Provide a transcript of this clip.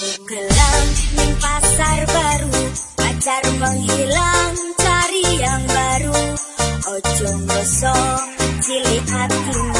Gelang di pasar baru Pacar menghilang cari yang baru. Ojo ngosok cilik hatimu